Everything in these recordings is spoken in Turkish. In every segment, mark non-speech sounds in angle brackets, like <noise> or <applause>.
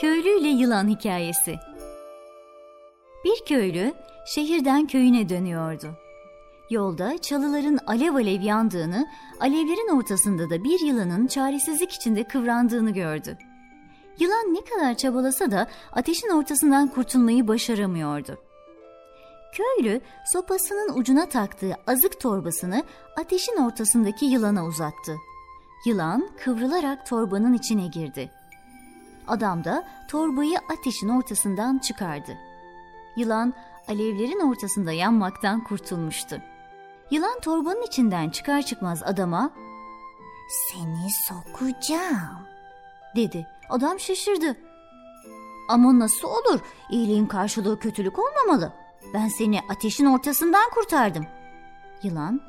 Köylü ile yılan hikayesi. Bir köylü şehirden köyüne dönüyordu. Yolda çalıların alev alev yandığını, alevlerin ortasında da bir yılanın çaresizlik içinde kıvrandığını gördü. Yılan ne kadar çabalasa da ateşin ortasından kurtulmayı başaramıyordu. Köylü sopasının ucuna taktığı azık torbasını ateşin ortasındaki yılana uzattı. Yılan kıvrılarak torbanın içine girdi. Adam da torbayı ateşin ortasından çıkardı. Yılan alevlerin ortasında yanmaktan kurtulmuştu. Yılan torbanın içinden çıkar çıkmaz adama "Seni sokacağım." dedi. Adam şaşırdı. "Ama nasıl olur? İyiliğin karşılığı kötülük olmamalı. Ben seni ateşin ortasından kurtardım." Yılan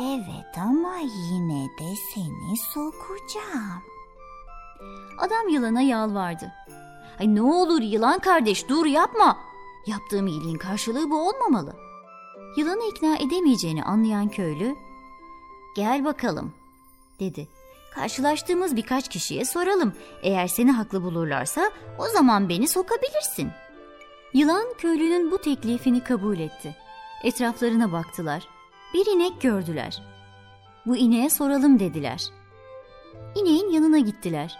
"Evet ama yine de seni sokacağım." Adam yılana yalvardı. Ay ne olur yılan kardeş dur yapma. Yaptığım iyiliğin karşılığı bu olmamalı. Yılanı ikna edemeyeceğini anlayan köylü, gel bakalım dedi. Karşılaştığımız birkaç kişiye soralım. Eğer seni haklı bulurlarsa o zaman beni sokabilirsin. Yılan köylünün bu teklifini kabul etti. Etraflarına baktılar. Bir inek gördüler. Bu ineğe soralım dediler. İneğin yanına gittiler.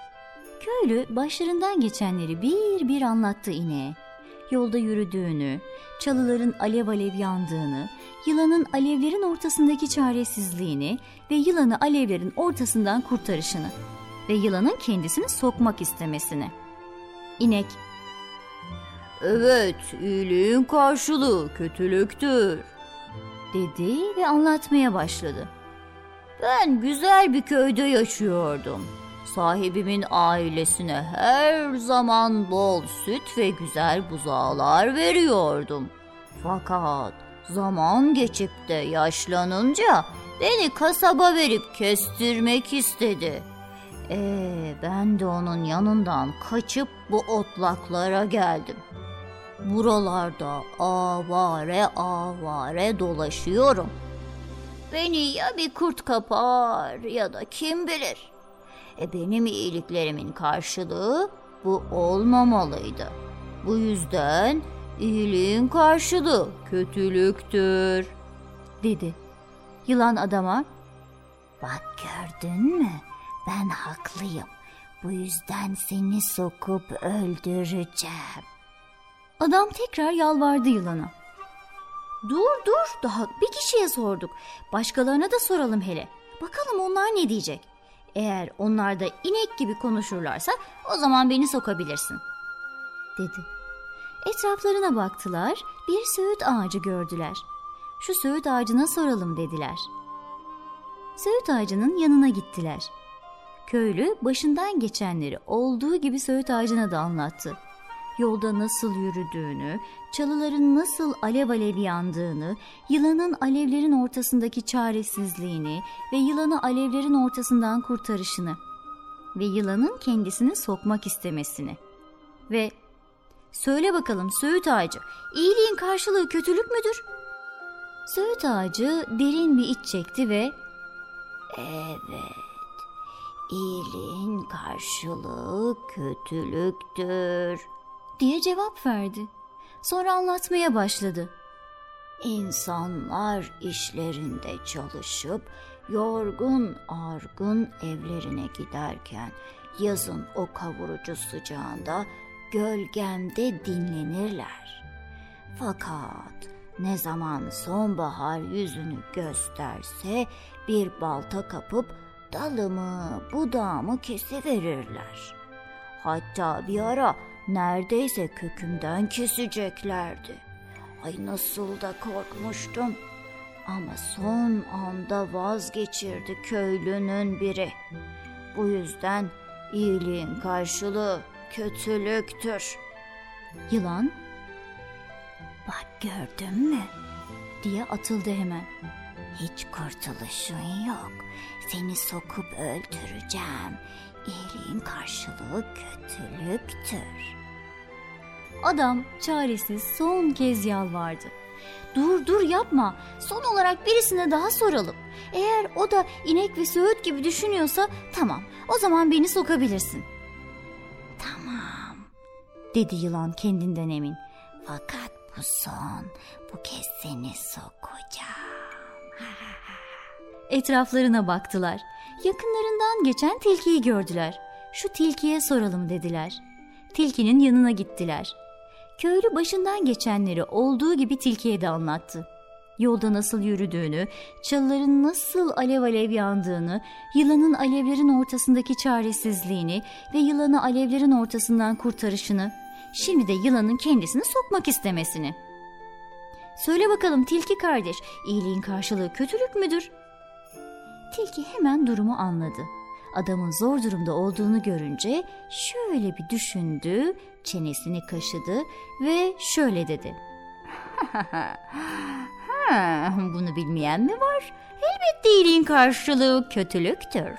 Köylü başlarından geçenleri bir bir anlattı ineğe. Yolda yürüdüğünü, çalıların alev alev yandığını, yılanın alevlerin ortasındaki çaresizliğini ve yılanı alevlerin ortasından kurtarışını ve yılanın kendisini sokmak istemesini. İnek, Evet, iyiliğin karşılığı kötülüktür, dedi ve anlatmaya başladı. Ben güzel bir köyde yaşıyordum. Sahibimin ailesine her zaman bol süt ve güzel buzağlar veriyordum. Fakat zaman geçip de yaşlanınca beni kasaba verip kestirmek istedi. Ee, ben de onun yanından kaçıp bu otlaklara geldim. Buralarda avare avare dolaşıyorum. Beni ya bir kurt kapar ya da kim bilir. E benim iyiliklerimin karşılığı bu olmamalıydı. Bu yüzden iyiliğin karşılığı kötülüktür, dedi. Yılan adama, bak gördün mü ben haklıyım. Bu yüzden seni sokup öldüreceğim. Adam tekrar yalvardı yılana. Dur dur daha bir kişiye sorduk. Başkalarına da soralım hele. Bakalım onlar ne diyecek. Eğer onlar da inek gibi konuşurlarsa o zaman beni sokabilirsin. Dedi. Etraflarına baktılar bir söğüt ağacı gördüler. Şu söğüt ağacına soralım dediler. Söğüt ağacının yanına gittiler. Köylü başından geçenleri olduğu gibi söğüt ağacına da anlattı yolda nasıl yürüdüğünü, çalıların nasıl alev alev yandığını, yılanın alevlerin ortasındaki çaresizliğini ve yılanı alevlerin ortasından kurtarışını ve yılanın kendisini sokmak istemesini ve söyle bakalım Söğüt ağacı iyiliğin karşılığı kötülük müdür? Söğüt ağacı derin bir iç çekti ve evet iyiliğin karşılığı kötülüktür diye cevap verdi. Sonra anlatmaya başladı. İnsanlar işlerinde çalışıp yorgun argın evlerine giderken yazın o kavurucu sıcağında gölgemde dinlenirler. Fakat ne zaman sonbahar yüzünü gösterse bir balta kapıp dalımı budağımı kesiverirler. Hatta bir ara neredeyse kökümden keseceklerdi. Ay nasıl da korkmuştum. Ama son anda vazgeçirdi köylünün biri. Bu yüzden iyiliğin karşılığı kötülüktür. Yılan, bak gördün mü? diye atıldı hemen. Hiç kurtuluşun yok. Seni sokup öldüreceğim. İyiliğin karşılığı kötülüktür. Adam çaresiz son kez yalvardı. Dur dur yapma. Son olarak birisine daha soralım. Eğer o da inek ve söğüt gibi düşünüyorsa tamam. O zaman beni sokabilirsin. Tamam dedi yılan kendinden emin. Fakat bu son. Bu kez seni sokacağım. Etraflarına baktılar. Yakınlarından geçen tilkiyi gördüler. Şu tilkiye soralım dediler. Tilkinin yanına gittiler. Köylü başından geçenleri olduğu gibi tilkiye de anlattı. Yolda nasıl yürüdüğünü, çalıların nasıl alev alev yandığını, yılanın alevlerin ortasındaki çaresizliğini ve yılanı alevlerin ortasından kurtarışını, şimdi de yılanın kendisini sokmak istemesini. Söyle bakalım tilki kardeş, iyiliğin karşılığı kötülük müdür? Tilki hemen durumu anladı. Adamın zor durumda olduğunu görünce şöyle bir düşündü, çenesini kaşıdı ve şöyle dedi. <laughs> bunu bilmeyen mi var? Elbette iyiliğin karşılığı kötülüktür.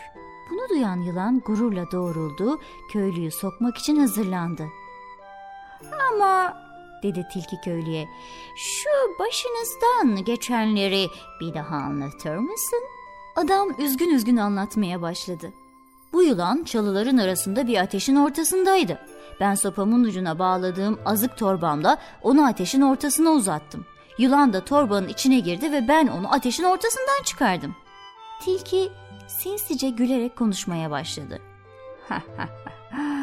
Bunu duyan yılan gururla doğruldu, köylüyü sokmak için hazırlandı. Ama dedi tilki köylüye, şu başınızdan geçenleri bir daha anlatır mısın? Adam üzgün üzgün anlatmaya başladı. Bu yılan çalıların arasında bir ateşin ortasındaydı. Ben sopamın ucuna bağladığım azık torbamla onu ateşin ortasına uzattım. Yılan da torbanın içine girdi ve ben onu ateşin ortasından çıkardım. Tilki sinsice gülerek konuşmaya başladı. <laughs>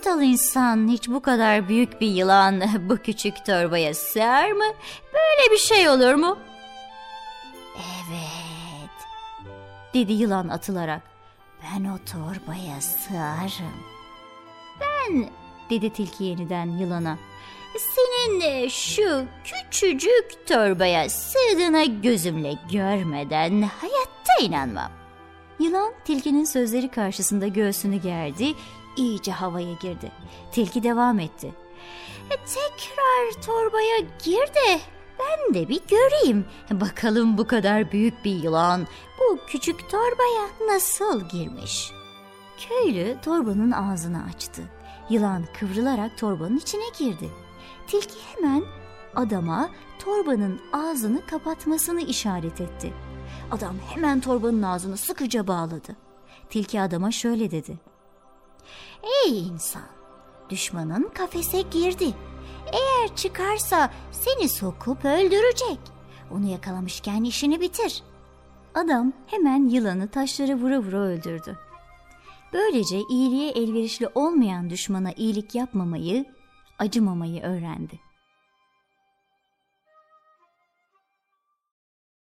Aptal insan hiç bu kadar büyük bir yılan <laughs> bu küçük torbaya sığar mı? Böyle bir şey olur mu? Evet. dedi yılan atılarak. Ben o torbaya sığarım. dedi tilki yeniden yılana. Senin şu küçücük torbaya sığdığına gözümle görmeden hayatta inanmam. Yılan tilkinin sözleri karşısında göğsünü gerdi, iyice havaya girdi. Tilki devam etti. "E, Tekrar torbaya gir de ben de bir göreyim. Bakalım bu kadar büyük bir yılan bu küçük torbaya nasıl girmiş?'' Köylü torbanın ağzını açtı. Yılan kıvrılarak torbanın içine girdi. Tilki hemen adama torbanın ağzını kapatmasını işaret etti. Adam hemen torbanın ağzını sıkıca bağladı. Tilki adama şöyle dedi. Ey insan! Düşmanın kafese girdi. Eğer çıkarsa seni sokup öldürecek. Onu yakalamışken işini bitir. Adam hemen yılanı taşlara vura vura öldürdü. Böylece iyiliğe elverişli olmayan düşmana iyilik yapmamayı, acımamayı öğrendi.